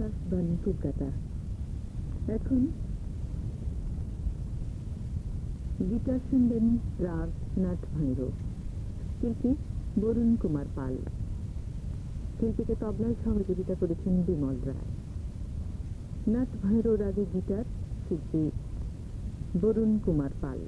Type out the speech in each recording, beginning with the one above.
আকাশবাণী কলকাতা এখন গীতার শুনবেন রাগ নাট ভৈরব শিল্পী বরুণ কুমার পাল। শিল্পীকে তবলায় সহযোগিতা করেছেন বিমল রায়। নাট ভৈরব রাগে গীতার শিল্পী বরুণ কুমার পাল।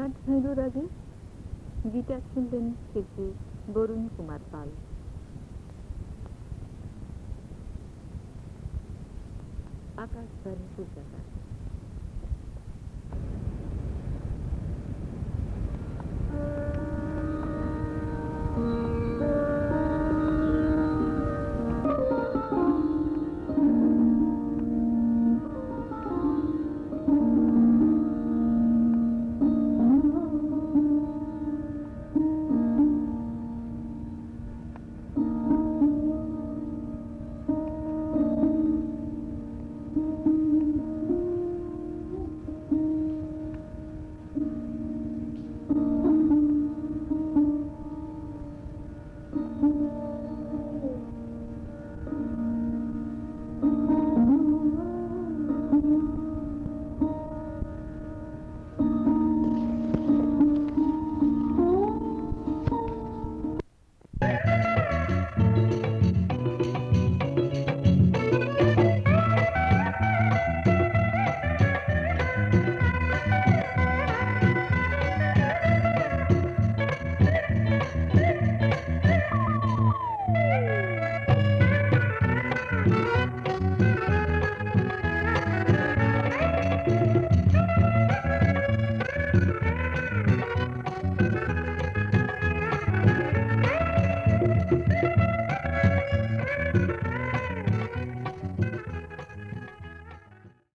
নাট ভৈরোর আগে গিটার শুনলেন শিল্পী বরুণ কুমার পাল। আকাশবাণী কলকাতা।